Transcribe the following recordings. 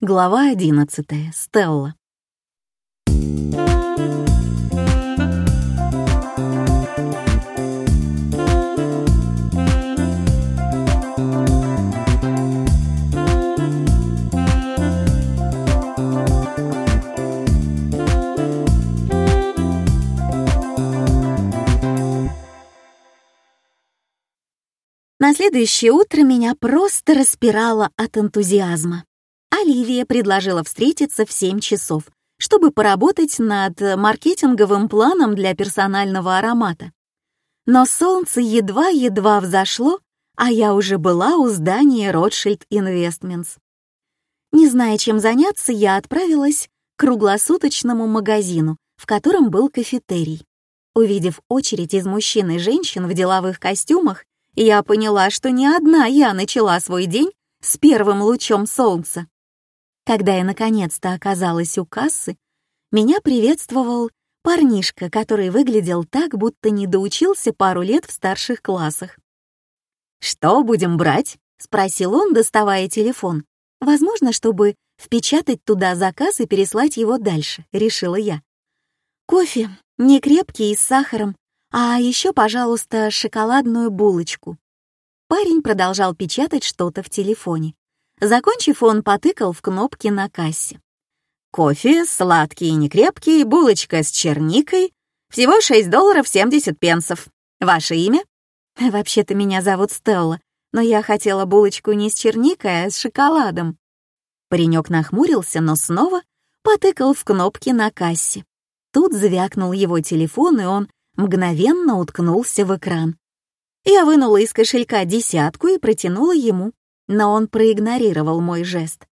Глава 11. Стелла. На следующее утро меня просто распирало от энтузиазма. Оливия предложила встретиться в 7 часов, чтобы поработать над маркетинговым планом для персонального аромата. Но солнце едва-едва взошло, а я уже была у здания Rothschild Investments. Не зная, чем заняться, я отправилась к круглосуточному магазину, в котором был кафетерий. Увидев очередь из мужчин и женщин в деловых костюмах, я поняла, что не одна я начала свой день с первым лучом солнца. Когда я наконец-то оказалась у кассы, меня приветствовал парнишка, который выглядел так, будто не доучился пару лет в старших классах. «Что будем брать?» — спросил он, доставая телефон. «Возможно, чтобы впечатать туда заказ и переслать его дальше», — решила я. «Кофе, не крепкий и с сахаром, а еще, пожалуйста, шоколадную булочку». Парень продолжал печатать что-то в телефоне. Закончив, он потыкал в кнопки на кассе. Кофе, сладкий и некрепкий, булочка с черникой. Всего 6 долларов 70 пенсов. Ваше имя? Вообще-то меня зовут Стелла, но я хотела булочку не с черникой, а с шоколадом. Паренек нахмурился, но снова потыкал в кнопки на кассе. Тут звякнул его телефон, и он мгновенно уткнулся в экран. Я вынула из кошелька десятку и протянула ему но он проигнорировал мой жест.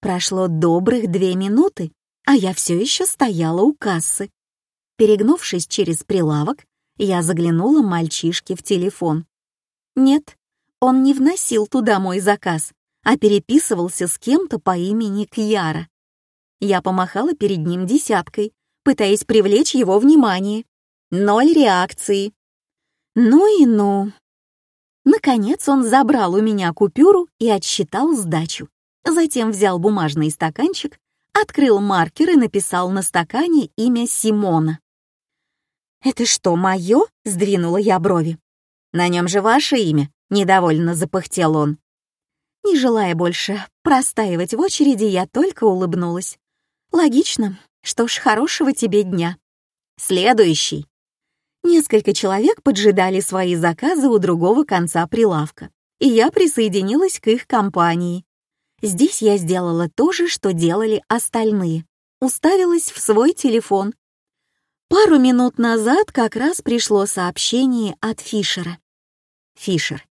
Прошло добрых две минуты, а я все еще стояла у кассы. Перегнувшись через прилавок, я заглянула мальчишке в телефон. Нет, он не вносил туда мой заказ, а переписывался с кем-то по имени Кьяра. Я помахала перед ним десяткой, пытаясь привлечь его внимание. Ноль реакции. Ну и ну. Наконец он забрал у меня купюру и отсчитал сдачу. Затем взял бумажный стаканчик, открыл маркер и написал на стакане имя Симона. «Это что, мое?» — сдвинула я брови. «На нем же ваше имя», — недовольно запыхтел он. Не желая больше простаивать в очереди, я только улыбнулась. «Логично. Что ж, хорошего тебе дня». «Следующий», Несколько человек поджидали свои заказы у другого конца прилавка, и я присоединилась к их компании. Здесь я сделала то же, что делали остальные. Уставилась в свой телефон. Пару минут назад как раз пришло сообщение от Фишера. Фишер.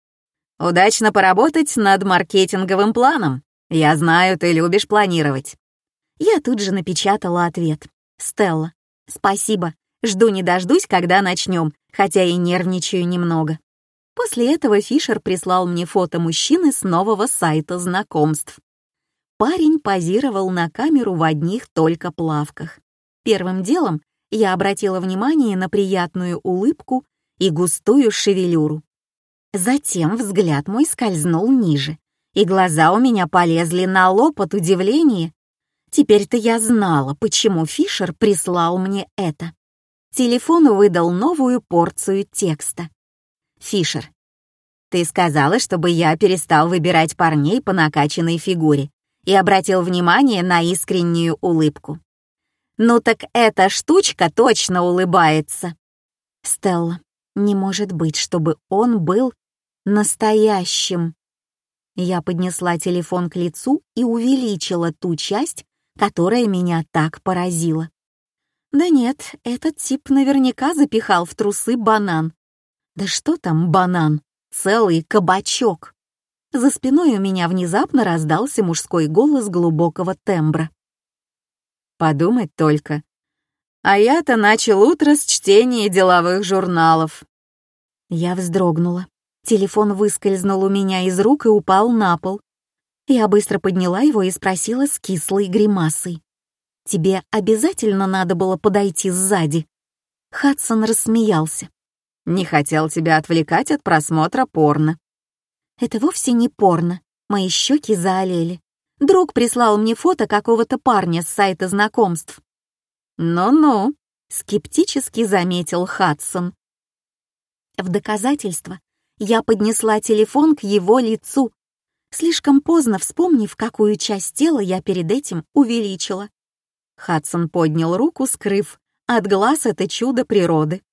«Удачно поработать над маркетинговым планом. Я знаю, ты любишь планировать». Я тут же напечатала ответ. «Стелла, спасибо. Жду не дождусь, когда начнем, хотя и нервничаю немного. После этого Фишер прислал мне фото мужчины с нового сайта знакомств. Парень позировал на камеру в одних только плавках. Первым делом я обратила внимание на приятную улыбку и густую шевелюру. Затем взгляд мой скользнул ниже, и глаза у меня полезли на лоб от удивления. Теперь-то я знала, почему Фишер прислал мне это. Телефон выдал новую порцию текста. Фишер. Ты сказала, чтобы я перестал выбирать парней по накачанной фигуре и обратил внимание на искреннюю улыбку. Ну так эта штучка точно улыбается. Стелла, не может быть, чтобы он был настоящим. Я поднесла телефон к лицу и увеличила ту часть, которая меня так поразила. Да нет, этот тип наверняка запихал в трусы банан. Да что там банан? Целый кабачок. За спиной у меня внезапно раздался мужской голос глубокого тембра. Подумать только. А я-то начал утро с чтения деловых журналов. Я вздрогнула. Телефон выскользнул у меня из рук и упал на пол. Я быстро подняла его и спросила с кислой гримасой. Тебе обязательно надо было подойти сзади?» Хадсон рассмеялся. «Не хотел тебя отвлекать от просмотра порно». «Это вовсе не порно. Мои щеки заолели. Друг прислал мне фото какого-то парня с сайта знакомств. «Ну-ну», — скептически заметил Хадсон. В доказательство я поднесла телефон к его лицу, слишком поздно вспомнив, какую часть тела я перед этим увеличила. Хадсон поднял руку, скрыв от глаз это чудо природы.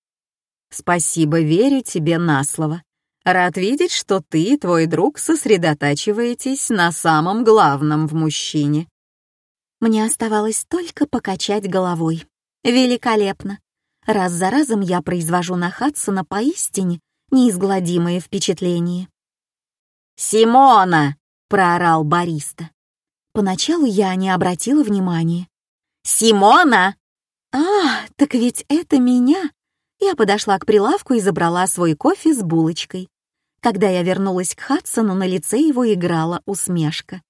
«Спасибо, верю тебе на слово. Рад видеть, что ты и твой друг сосредотачиваетесь на самом главном в мужчине». Мне оставалось только покачать головой. Великолепно. Раз за разом я произвожу на Хадсона поистине неизгладимые впечатления. «Симона!» — проорал бариста. Поначалу я не обратила внимания. «Симона!» «А, так ведь это меня!» Я подошла к прилавку и забрала свой кофе с булочкой. Когда я вернулась к Хадсону, на лице его играла усмешка.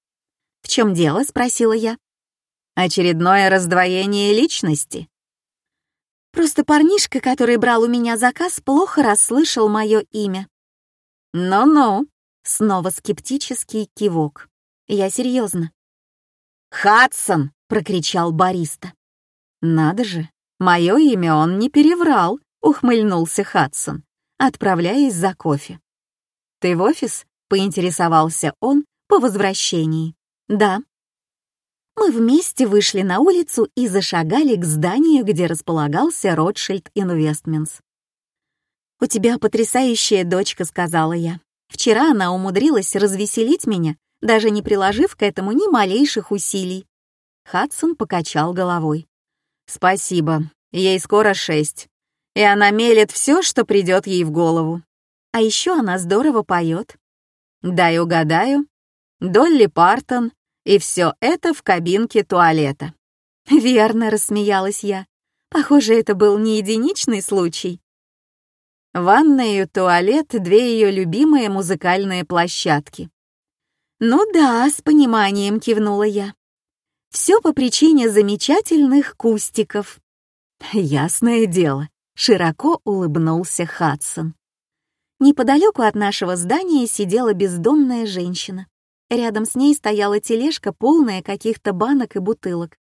«В чем дело?» — спросила я. «Очередное раздвоение личности». Просто парнишка, который брал у меня заказ, плохо расслышал мое имя. «Ну-ну», — снова скептический кивок. Я серьезно. «Хадсон!» — прокричал бариста. «Надо же, мое имя он не переврал», — ухмыльнулся Хадсон, отправляясь за кофе. «Ты в офис?» — поинтересовался он по возвращении. «Да». Мы вместе вышли на улицу и зашагали к зданию, где располагался Ротшильд Инвестментс. «У тебя потрясающая дочка», — сказала я. «Вчера она умудрилась развеселить меня, даже не приложив к этому ни малейших усилий». Хадсон покачал головой. «Спасибо. Ей скоро шесть. И она мелет все, что придет ей в голову. А еще она здорово поет. Дай угадаю. Долли Партон, и все это в кабинке туалета. Верно, рассмеялась я. Похоже, это был не единичный случай. Ванная и туалет — две ее любимые музыкальные площадки. «Ну да», — с пониманием кивнула я. Все по причине замечательных кустиков. Ясное дело, широко улыбнулся Хадсон. Неподалеку от нашего здания сидела бездомная женщина. Рядом с ней стояла тележка, полная каких-то банок и бутылок.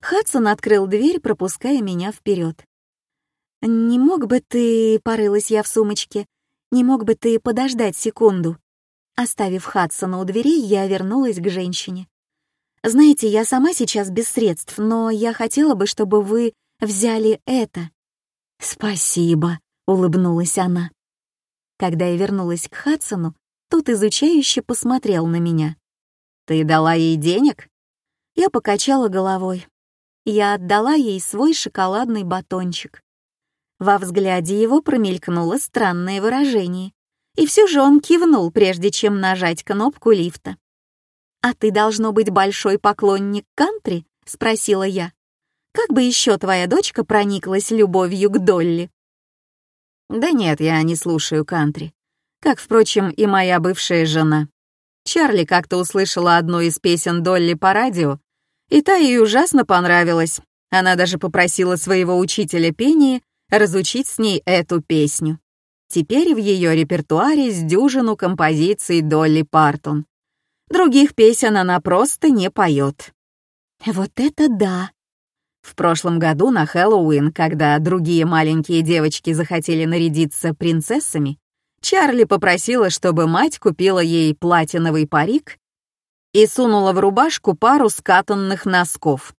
Хадсон открыл дверь, пропуская меня вперед. «Не мог бы ты...» — порылась я в сумочке. «Не мог бы ты подождать секунду?» Оставив Хадсона у дверей, я вернулась к женщине. Знаете, я сама сейчас без средств, но я хотела бы, чтобы вы взяли это». «Спасибо», — улыбнулась она. Когда я вернулась к Хадсону, тот изучающе посмотрел на меня. «Ты дала ей денег?» Я покачала головой. Я отдала ей свой шоколадный батончик. Во взгляде его промелькнуло странное выражение, и все же он кивнул, прежде чем нажать кнопку лифта. «А ты должно быть большой поклонник кантри?» — спросила я. «Как бы еще твоя дочка прониклась любовью к Долли?» «Да нет, я не слушаю кантри. Как, впрочем, и моя бывшая жена. Чарли как-то услышала одну из песен Долли по радио, и та ей ужасно понравилась. Она даже попросила своего учителя пения разучить с ней эту песню. Теперь в ее репертуаре с дюжину композиций Долли Партон. Других песен она просто не поет. Вот это да! В прошлом году на Хэллоуин, когда другие маленькие девочки захотели нарядиться принцессами, Чарли попросила, чтобы мать купила ей платиновый парик и сунула в рубашку пару скатанных носков.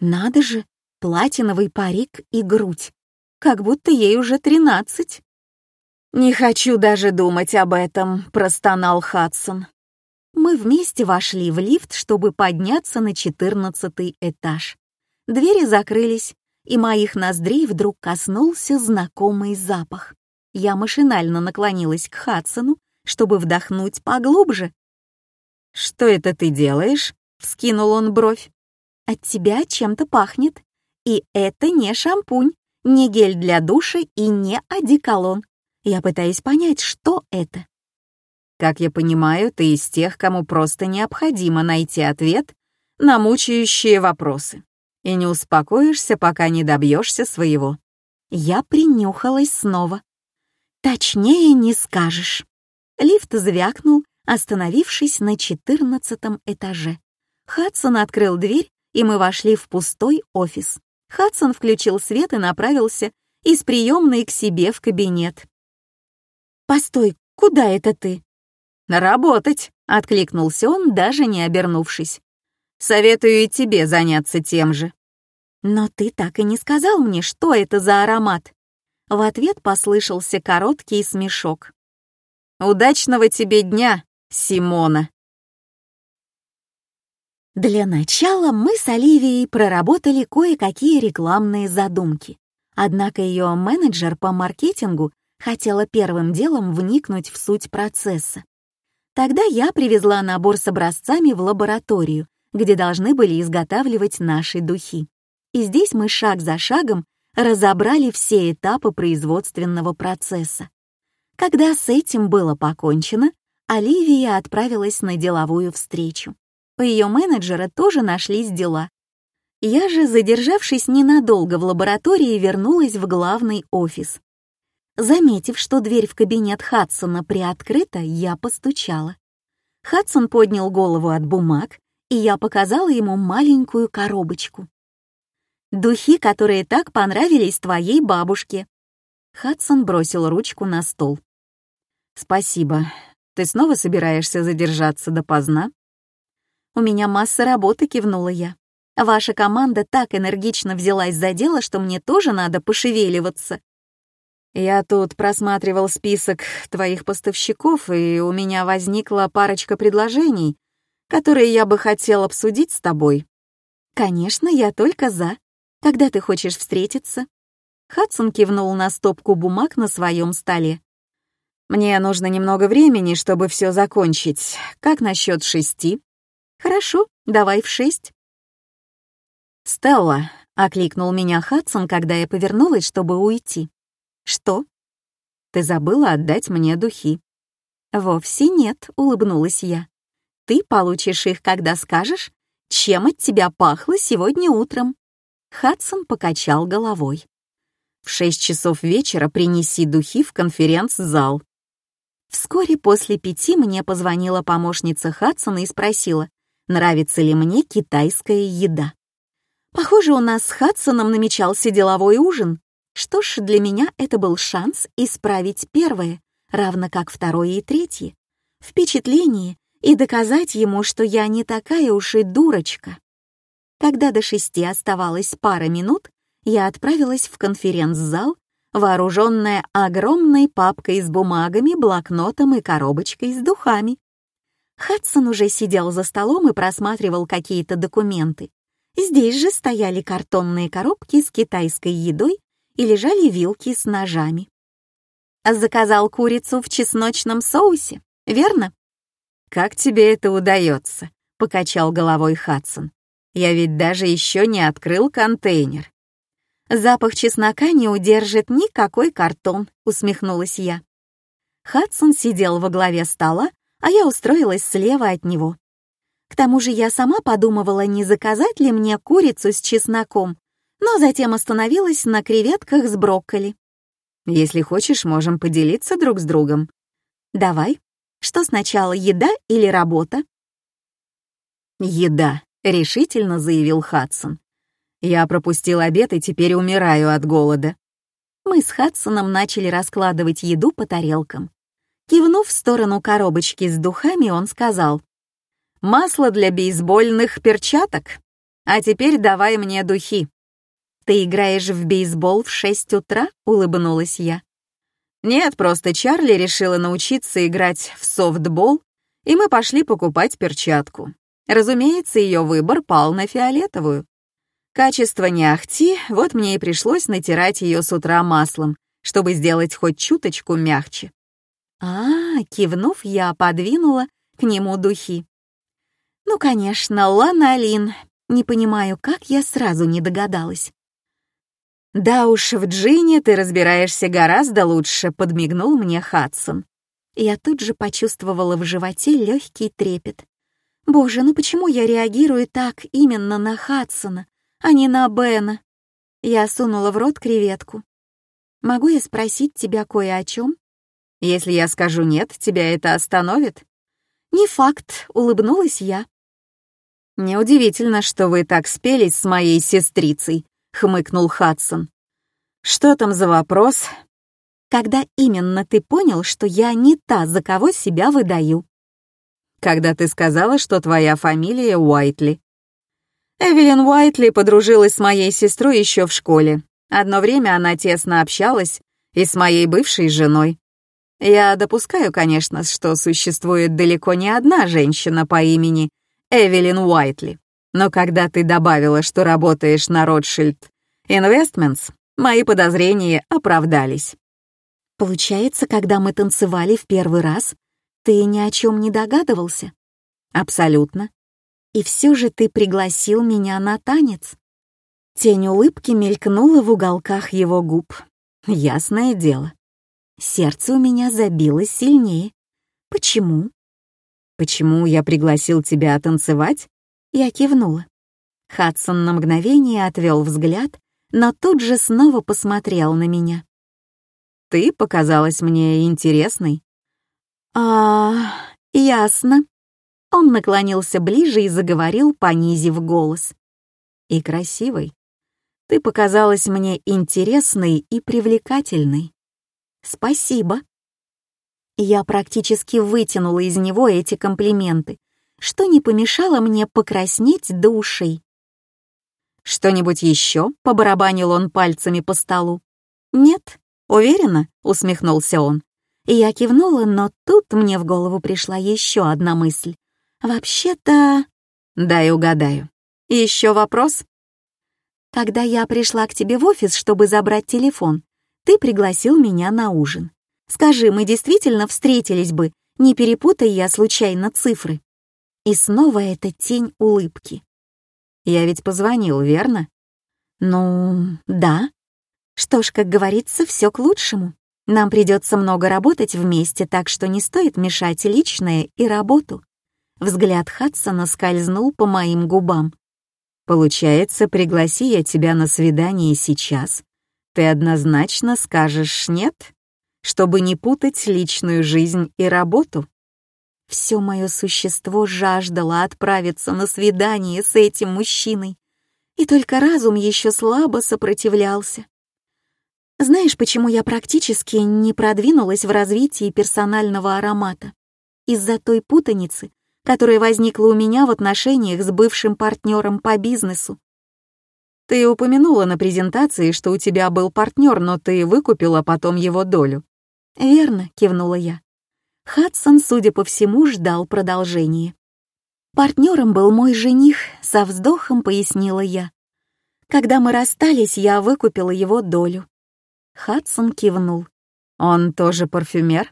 Надо же, платиновый парик и грудь, как будто ей уже тринадцать. «Не хочу даже думать об этом», — простонал Хадсон. Мы вместе вошли в лифт, чтобы подняться на четырнадцатый этаж. Двери закрылись, и моих ноздрей вдруг коснулся знакомый запах. Я машинально наклонилась к Хадсону, чтобы вдохнуть поглубже. «Что это ты делаешь?» — вскинул он бровь. «От тебя чем-то пахнет. И это не шампунь, не гель для душа и не одеколон. Я пытаюсь понять, что это. Как я понимаю, ты из тех, кому просто необходимо найти ответ на мучающие вопросы. И не успокоишься, пока не добьешься своего. Я принюхалась снова. Точнее не скажешь. Лифт звякнул, остановившись на четырнадцатом этаже. Хадсон открыл дверь, и мы вошли в пустой офис. Хадсон включил свет и направился из приемной к себе в кабинет. «Постой, куда это ты?» «Работать», — откликнулся он, даже не обернувшись. «Советую и тебе заняться тем же». «Но ты так и не сказал мне, что это за аромат». В ответ послышался короткий смешок. «Удачного тебе дня, Симона!» Для начала мы с Оливией проработали кое-какие рекламные задумки. Однако ее менеджер по маркетингу хотела первым делом вникнуть в суть процесса. Тогда я привезла набор с образцами в лабораторию, где должны были изготавливать наши духи. И здесь мы шаг за шагом разобрали все этапы производственного процесса. Когда с этим было покончено, Оливия отправилась на деловую встречу. У ее менеджера тоже нашлись дела. Я же, задержавшись ненадолго в лаборатории, вернулась в главный офис. Заметив, что дверь в кабинет Хадсона приоткрыта, я постучала. Хадсон поднял голову от бумаг, и я показала ему маленькую коробочку. «Духи, которые так понравились твоей бабушке». Хадсон бросил ручку на стол. «Спасибо. Ты снова собираешься задержаться допоздна?» «У меня масса работы», — кивнула я. «Ваша команда так энергично взялась за дело, что мне тоже надо пошевеливаться». «Я тут просматривал список твоих поставщиков, и у меня возникла парочка предложений, которые я бы хотел обсудить с тобой». «Конечно, я только за. Когда ты хочешь встретиться?» Хадсон кивнул на стопку бумаг на своем столе. «Мне нужно немного времени, чтобы все закончить. Как насчет шести?» «Хорошо, давай в шесть». «Стелла», — окликнул меня Хадсон, когда я повернулась, чтобы уйти. «Что?» «Ты забыла отдать мне духи». «Вовсе нет», — улыбнулась я. «Ты получишь их, когда скажешь, чем от тебя пахло сегодня утром». Хадсон покачал головой. «В шесть часов вечера принеси духи в конференц-зал». Вскоре после пяти мне позвонила помощница Хадсона и спросила, нравится ли мне китайская еда. Похоже, у нас с Хадсоном намечался деловой ужин. Что ж, для меня это был шанс исправить первое, равно как второе и третье, впечатление и доказать ему, что я не такая уж и дурочка. Когда до шести оставалось пара минут, я отправилась в конференц-зал, вооруженная огромной папкой с бумагами, блокнотом и коробочкой с духами. Хадсон уже сидел за столом и просматривал какие-то документы. Здесь же стояли картонные коробки с китайской едой и лежали вилки с ножами. Заказал курицу в чесночном соусе, верно? «Как тебе это удается?» — покачал головой Хадсон. «Я ведь даже еще не открыл контейнер». «Запах чеснока не удержит никакой картон», — усмехнулась я. Хадсон сидел во главе стола а я устроилась слева от него. К тому же я сама подумывала, не заказать ли мне курицу с чесноком, но затем остановилась на креветках с брокколи. «Если хочешь, можем поделиться друг с другом». «Давай. Что сначала, еда или работа?» «Еда», — решительно заявил Хадсон. «Я пропустил обед и теперь умираю от голода». Мы с Хадсоном начали раскладывать еду по тарелкам. Кивнув в сторону коробочки с духами, он сказал, «Масло для бейсбольных перчаток. А теперь давай мне духи». «Ты играешь в бейсбол в шесть утра?» — улыбнулась я. «Нет, просто Чарли решила научиться играть в софтбол, и мы пошли покупать перчатку. Разумеется, ее выбор пал на фиолетовую. Качество не ахти, вот мне и пришлось натирать ее с утра маслом, чтобы сделать хоть чуточку мягче. А, кивнув, я подвинула к нему духи. Ну, конечно, ланолин. Не понимаю, как я сразу не догадалась. «Да уж, в джине ты разбираешься гораздо лучше», — подмигнул мне Хадсон. Я тут же почувствовала в животе легкий трепет. Боже, ну почему я реагирую так именно на Хадсона, а не на Бена? Я сунула в рот креветку. «Могу я спросить тебя кое о чем?» Если я скажу «нет», тебя это остановит?» «Не факт», — улыбнулась я. «Неудивительно, что вы так спелись с моей сестрицей», — хмыкнул Хадсон. «Что там за вопрос?» «Когда именно ты понял, что я не та, за кого себя выдаю?» «Когда ты сказала, что твоя фамилия Уайтли». Эвелин Уайтли подружилась с моей сестрой еще в школе. Одно время она тесно общалась и с моей бывшей женой. Я допускаю, конечно, что существует далеко не одна женщина по имени Эвелин Уайтли. Но когда ты добавила, что работаешь на Ротшильд Investments, мои подозрения оправдались. Получается, когда мы танцевали в первый раз, ты ни о чем не догадывался? Абсолютно. И все же ты пригласил меня на танец. Тень улыбки мелькнула в уголках его губ. Ясное дело. Сердце у меня забилось сильнее. Почему? «Почему я пригласил тебя танцевать?» Я кивнула. Хадсон на мгновение отвел взгляд, но тут же снова посмотрел на меня. «Ты показалась мне интересной». «А, ясно». Он наклонился ближе и заговорил, понизив голос. «И красивой. Ты показалась мне интересной и привлекательной». «Спасибо», я практически вытянула из него эти комплименты, что не помешало мне покраснеть до ушей. «Что-нибудь еще?» — побарабанил он пальцами по столу. «Нет, уверена?» — усмехнулся он. Я кивнула, но тут мне в голову пришла еще одна мысль. «Вообще-то...» «Дай угадаю. Еще вопрос?» «Когда я пришла к тебе в офис, чтобы забрать телефон, ты пригласил меня на ужин. Скажи, мы действительно встретились бы, не перепутай я случайно цифры. И снова эта тень улыбки. Я ведь позвонил, верно? Ну, да. Что ж, как говорится, все к лучшему. Нам придется много работать вместе, так что не стоит мешать личное и работу. Взгляд Хадсона скользнул по моим губам. Получается, пригласи я тебя на свидание сейчас. Ты однозначно скажешь «нет»? чтобы не путать личную жизнь и работу. Все мое существо жаждало отправиться на свидание с этим мужчиной, и только разум еще слабо сопротивлялся. Знаешь, почему я практически не продвинулась в развитии персонального аромата? Из-за той путаницы, которая возникла у меня в отношениях с бывшим партнером по бизнесу. Ты упомянула на презентации, что у тебя был партнер, но ты выкупила потом его долю. «Верно», — кивнула я. Хадсон, судя по всему, ждал продолжения. Партнером был мой жених, со вздохом пояснила я. Когда мы расстались, я выкупила его долю. Хадсон кивнул. «Он тоже парфюмер?»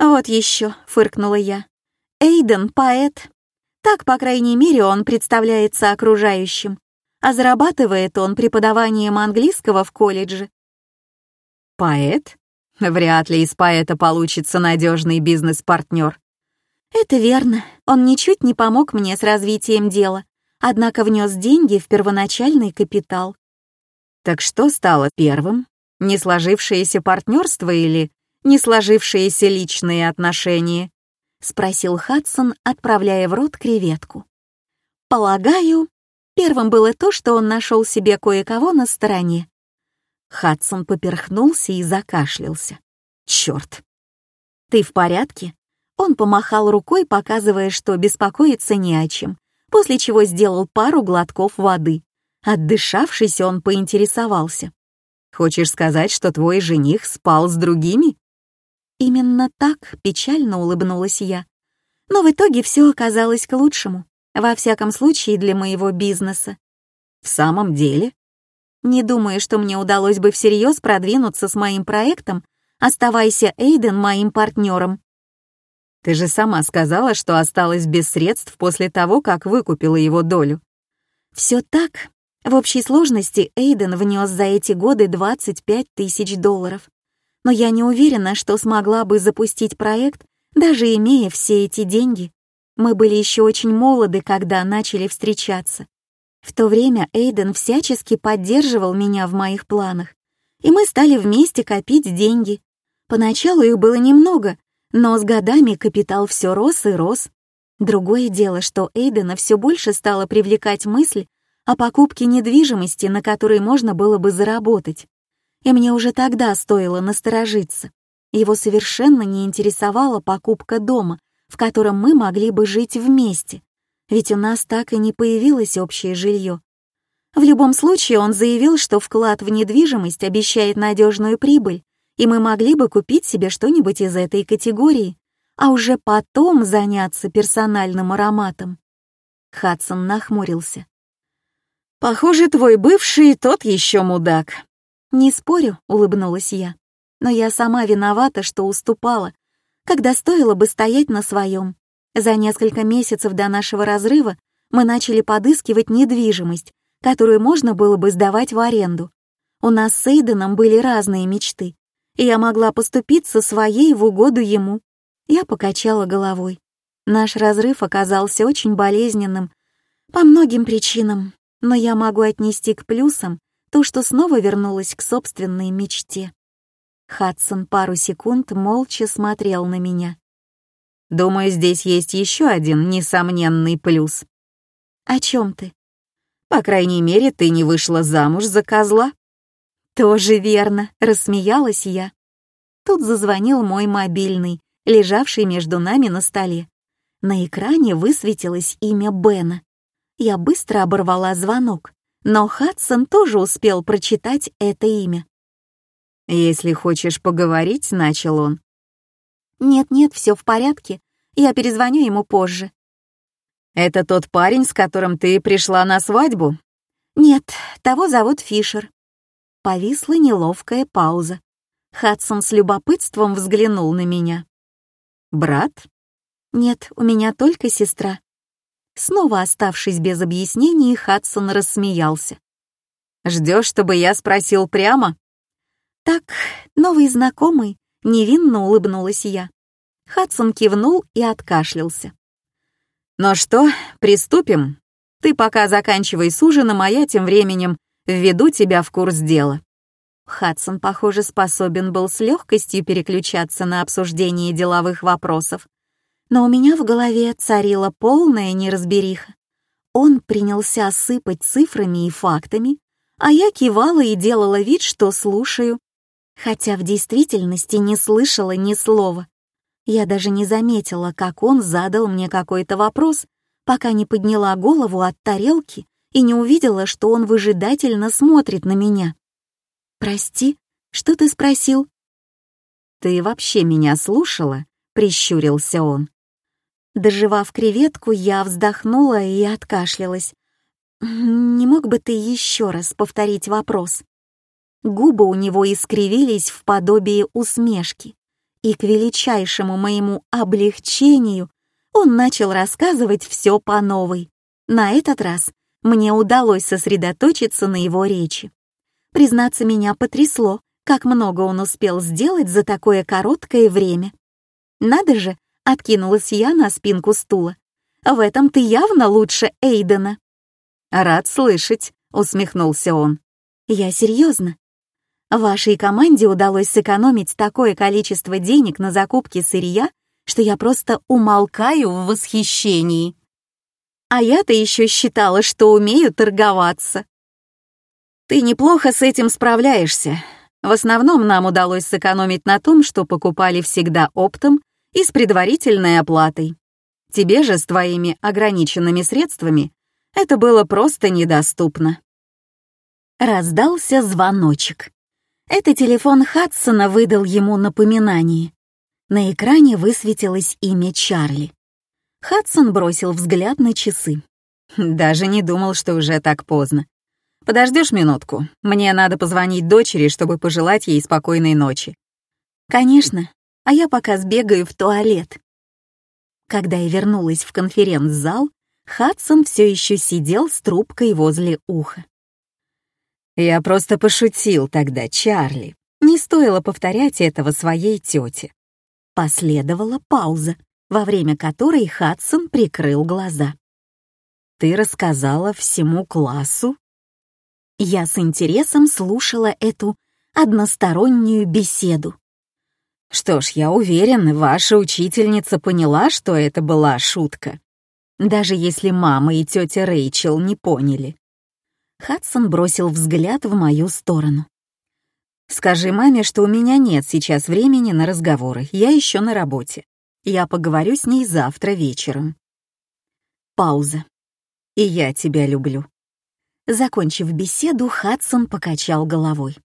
«Вот еще», — фыркнула я. «Эйден — поэт. Так, по крайней мере, он представляется окружающим. А зарабатывает он преподаванием английского в колледже». «Поэт?» Вряд ли из поэта получится надежный бизнес-партнер. Это верно. Он ничуть не помог мне с развитием дела, однако внес деньги в первоначальный капитал. Так что стало первым? Не сложившееся партнерство или не сложившиеся личные отношения? Спросил Хадсон, отправляя в рот креветку. Полагаю, первым было то, что он нашел себе кое-кого на стороне. Хадсон поперхнулся и закашлялся. «Черт!» «Ты в порядке?» Он помахал рукой, показывая, что беспокоиться не о чем, после чего сделал пару глотков воды. Отдышавшись, он поинтересовался. «Хочешь сказать, что твой жених спал с другими?» «Именно так», — печально улыбнулась я. Но в итоге все оказалось к лучшему, во всяком случае для моего бизнеса. «В самом деле?» Не думаю, что мне удалось бы всерьез продвинуться с моим проектом, оставайся Эйден моим партнером. Ты же сама сказала, что осталась без средств после того, как выкупила его долю. Все так. В общей сложности Эйден внес за эти годы 25 тысяч долларов. Но я не уверена, что смогла бы запустить проект, даже имея все эти деньги. Мы были еще очень молоды, когда начали встречаться. В то время Эйден всячески поддерживал меня в моих планах, и мы стали вместе копить деньги. Поначалу их было немного, но с годами капитал все рос и рос. Другое дело, что Эйдена все больше стала привлекать мысль о покупке недвижимости, на которой можно было бы заработать. И мне уже тогда стоило насторожиться. Его совершенно не интересовала покупка дома, в котором мы могли бы жить вместе, ведь у нас так и не появилось общее жилье. В любом случае он заявил, что вклад в недвижимость обещает надежную прибыль, и мы могли бы купить себе что-нибудь из этой категории, а уже потом заняться персональным ароматом. Хадсон нахмурился. «Похоже, твой бывший тот еще мудак». «Не спорю», — улыбнулась я. «Но я сама виновата, что уступала, когда стоило бы стоять на своем. За несколько месяцев до нашего разрыва мы начали подыскивать недвижимость, которую можно было бы сдавать в аренду. У нас с Эйденом были разные мечты, и я могла поступиться своей в угоду ему. Я покачала головой. Наш разрыв оказался очень болезненным по многим причинам, но я могу отнести к плюсам то, что снова вернулась к собственной мечте. Хадсон пару секунд молча смотрел на меня. «Думаю, здесь есть еще один несомненный плюс». «О чем ты?» «По крайней мере, ты не вышла замуж за козла». «Тоже верно», — рассмеялась я. Тут зазвонил мой мобильный, лежавший между нами на столе. На экране высветилось имя Бена. Я быстро оборвала звонок, но Хадсон тоже успел прочитать это имя. «Если хочешь поговорить», — начал он. «Нет-нет, все в порядке. Я перезвоню ему позже». «Это тот парень, с которым ты пришла на свадьбу?» «Нет, того зовут Фишер». Повисла неловкая пауза. Хадсон с любопытством взглянул на меня. Брат? Нет, у меня только сестра. Снова оставшись без объяснений, Хадсон рассмеялся. Ждешь, чтобы я спросил прямо? Так, новый знакомый, невинно улыбнулась я. Хадсон кивнул и откашлялся. «Ну что, приступим? Ты пока заканчивай с ужином, а я тем временем введу тебя в курс дела». Хадсон, похоже, способен был с легкостью переключаться на обсуждение деловых вопросов. Но у меня в голове царила полная неразбериха. Он принялся сыпать цифрами и фактами, а я кивала и делала вид, что слушаю, хотя в действительности не слышала ни слова. Я даже не заметила, как он задал мне какой-то вопрос, пока не подняла голову от тарелки и не увидела, что он выжидательно смотрит на меня. «Прости, что ты спросил?» «Ты вообще меня слушала?» — прищурился он. Доживав креветку, я вздохнула и откашлялась. «Не мог бы ты еще раз повторить вопрос?» Губы у него искривились в подобие усмешки, и к величайшему моему облегчению он начал рассказывать все по новой. На этот раз мне удалось сосредоточиться на его речи. Признаться, меня потрясло, как много он успел сделать за такое короткое время. Надо же, откинулась я на спинку стула. В этом ты явно лучше Эйдена. Рад слышать, усмехнулся он. Я серьезно. Вашей команде удалось сэкономить такое количество денег на закупки сырья, что я просто умолкаю в восхищении. А я-то еще считала, что умею торговаться. Ты неплохо с этим справляешься. В основном нам удалось сэкономить на том, что покупали всегда оптом и с предварительной оплатой. Тебе же с твоими ограниченными средствами это было просто недоступно. Раздался звоночек. Это телефон Хадсона выдал ему напоминание. На экране высветилось имя Чарли. Хадсон бросил взгляд на часы. Даже не думал, что уже так поздно. Подождешь минутку? Мне надо позвонить дочери, чтобы пожелать ей спокойной ночи». «Конечно, а я пока сбегаю в туалет». Когда я вернулась в конференц-зал, Хадсон все еще сидел с трубкой возле уха. «Я просто пошутил тогда, Чарли. Не стоило повторять этого своей тете». Последовала пауза, во время которой Хадсон прикрыл глаза. «Ты рассказала всему классу?» Я с интересом слушала эту одностороннюю беседу. Что ж, я уверен, ваша учительница поняла, что это была шутка. даже если мама и тетя Рэйчел не поняли. Хадсон бросил взгляд в мою сторону. «Скажи маме, что у меня нет сейчас времени на разговоры, я еще на работе. Я поговорю с ней завтра вечером». Пауза. «И я тебя люблю». Закончив беседу, Хадсон покачал головой.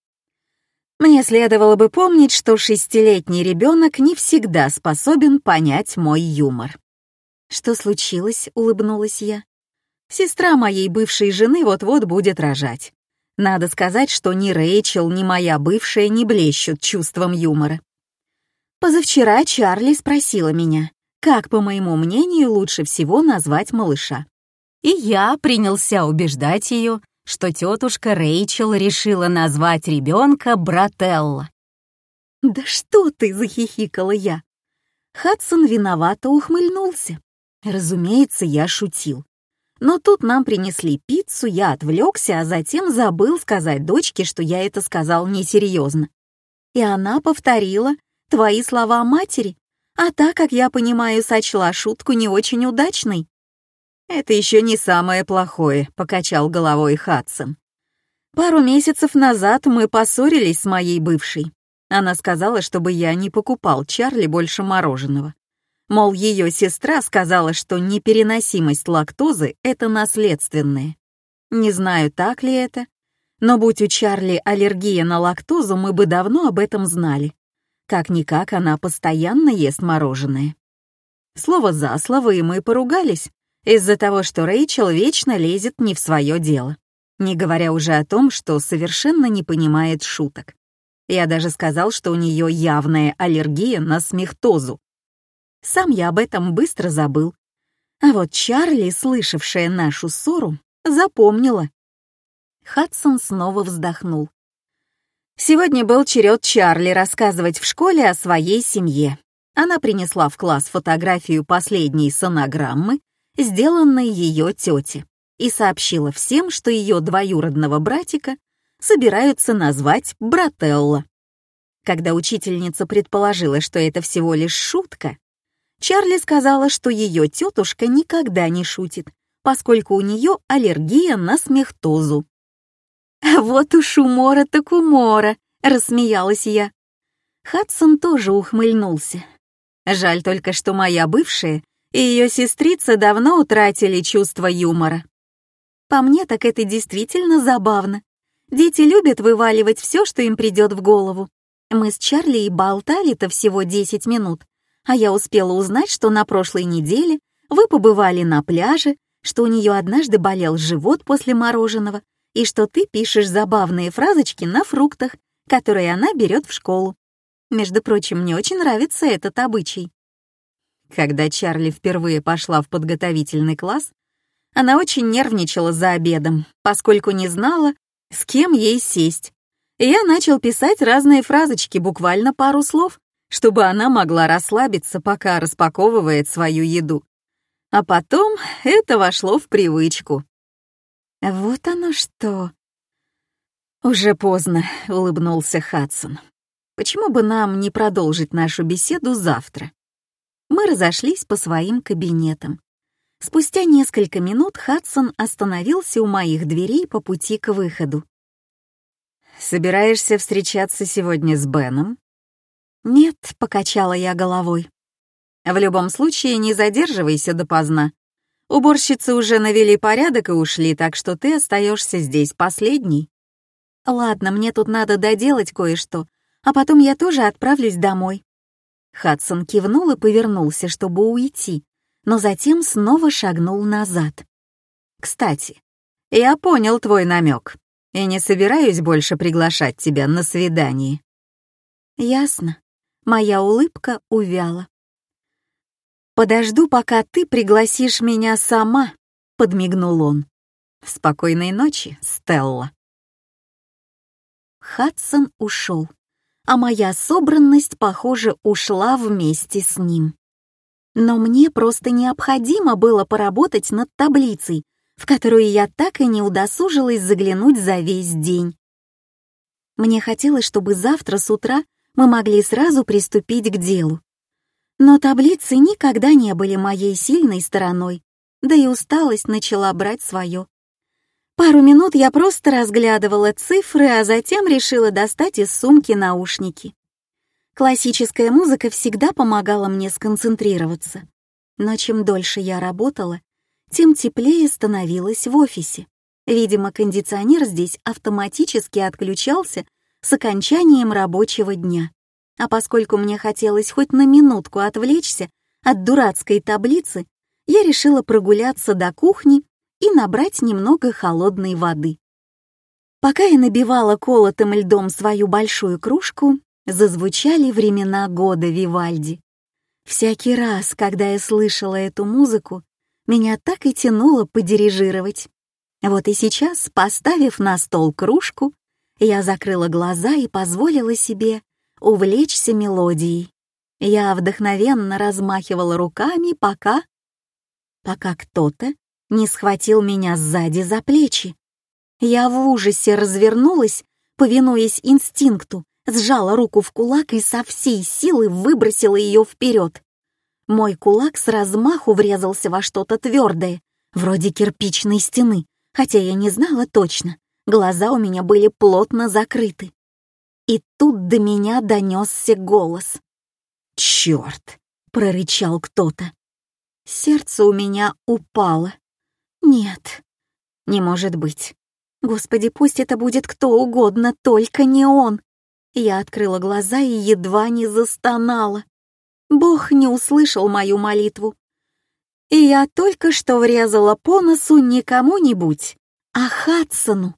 Мне следовало бы помнить, что шестилетний ребенок не всегда способен понять мой юмор. «Что случилось?» — улыбнулась я. «Сестра моей бывшей жены вот-вот будет рожать. Надо сказать, что ни Рэйчел, ни моя бывшая не блещут чувством юмора. Позавчера Чарли спросила меня, как, по моему мнению, лучше всего назвать малыша. И я принялся убеждать ее, что тетушка Рэйчел решила назвать ребенка Брателла. «Да что ты!» — захихикала я. Хадсон виновато ухмыльнулся. Разумеется, я шутил. Но тут нам принесли пиццу, я отвлекся, а затем забыл сказать дочке, что я это сказал несерьезно. И она повторила твои слова матери, а так, как я понимаю, сочла шутку не очень удачной. «Это еще не самое плохое», — покачал головой Хадсон. «Пару месяцев назад мы поссорились с моей бывшей. Она сказала, чтобы я не покупал Чарли больше мороженого. Мол, ее сестра сказала, что непереносимость лактозы — это наследственное. Не знаю, так ли это, но будь у Чарли аллергия на лактозу, мы бы давно об этом знали. Как-никак она постоянно ест мороженое. Слово за слово, и мы поругались из-за того, что Рэйчел вечно лезет не в свое дело, не говоря уже о том, что совершенно не понимает шуток. Я даже сказал, что у нее явная аллергия на смехтозу, сам я об этом быстро забыл. А вот Чарли, слышавшая нашу ссору, запомнила. Хадсон снова вздохнул. Сегодня был черед Чарли рассказывать в школе о своей семье. Она принесла в класс фотографию последней сонограммы, сделанной ее тете, и сообщила всем, что ее двоюродного братика собираются назвать Брателло. Когда учительница предположила, что это всего лишь шутка, Чарли сказала, что ее тетушка никогда не шутит, поскольку у нее аллергия на смехтозу. «Вот уж умора так умора», — рассмеялась я. Хадсон тоже ухмыльнулся. Жаль только, что моя бывшая и ее сестрица давно утратили чувство юмора. По мне, так это действительно забавно. Дети любят вываливать все, что им придет в голову. Мы с Чарли и болтали-то всего 10 минут, а я успела узнать, что на прошлой неделе вы побывали на пляже, что у нее однажды болел живот после мороженого, и что ты пишешь забавные фразочки на фруктах, которые она берет в школу. Между прочим, мне очень нравится этот обычай. Когда Чарли впервые пошла в подготовительный класс, она очень нервничала за обедом, поскольку не знала, с кем ей сесть. Я начал писать разные фразочки, буквально пару слов, чтобы она могла расслабиться, пока распаковывает свою еду. А потом это вошло в привычку. «Вот оно что!» «Уже поздно», — улыбнулся Хадсон. «Почему бы нам не продолжить нашу беседу завтра?» Мы разошлись по своим кабинетам. Спустя несколько минут Хадсон остановился у моих дверей по пути к выходу. «Собираешься встречаться сегодня с Беном?» «Нет», — покачала я головой. «В любом случае, не задерживайся допоздна. Уборщицы уже навели порядок и ушли, так что ты остаешься здесь последний». «Ладно, мне тут надо доделать кое-что, а потом я тоже отправлюсь домой». Хадсон кивнул и повернулся, чтобы уйти, но затем снова шагнул назад. «Кстати, я понял твой намек и не собираюсь больше приглашать тебя на свидание». «Ясно», Моя улыбка увяла. «Подожду, пока ты пригласишь меня сама», — подмигнул он. «Спокойной ночи, Стелла». Хадсон ушел, а моя собранность, похоже, ушла вместе с ним. Но мне просто необходимо было поработать над таблицей, в которую я так и не удосужилась заглянуть за весь день. Мне хотелось, чтобы завтра с утра мы могли сразу приступить к делу. Но таблицы никогда не были моей сильной стороной, да и усталость начала брать свое. Пару минут я просто разглядывала цифры, а затем решила достать из сумки наушники. Классическая музыка всегда помогала мне сконцентрироваться. Но чем дольше я работала, тем теплее становилось в офисе. Видимо, кондиционер здесь автоматически отключался с окончанием рабочего дня. А поскольку мне хотелось хоть на минутку отвлечься от дурацкой таблицы, я решила прогуляться до кухни и набрать немного холодной воды. Пока я набивала колотым льдом свою большую кружку, зазвучали времена года Вивальди. Всякий раз, когда я слышала эту музыку, меня так и тянуло подирижировать. Вот и сейчас, поставив на стол кружку, я закрыла глаза и позволила себе увлечься мелодией. Я вдохновенно размахивала руками, пока... пока кто-то не схватил меня сзади за плечи. Я в ужасе развернулась, повинуясь инстинкту, сжала руку в кулак и со всей силы выбросила ее вперед. Мой кулак с размаху врезался во что-то твердое, вроде кирпичной стены, хотя я не знала точно, глаза у меня были плотно закрыты. И тут до меня донесся голос. «Черт!» — прорычал кто-то. Сердце у меня упало. Нет, не может быть. Господи, пусть это будет кто угодно, только не он. Я открыла глаза и едва не застонала. Бог не услышал мою молитву. И я только что врезала по носу не кому-нибудь, а Хадсону.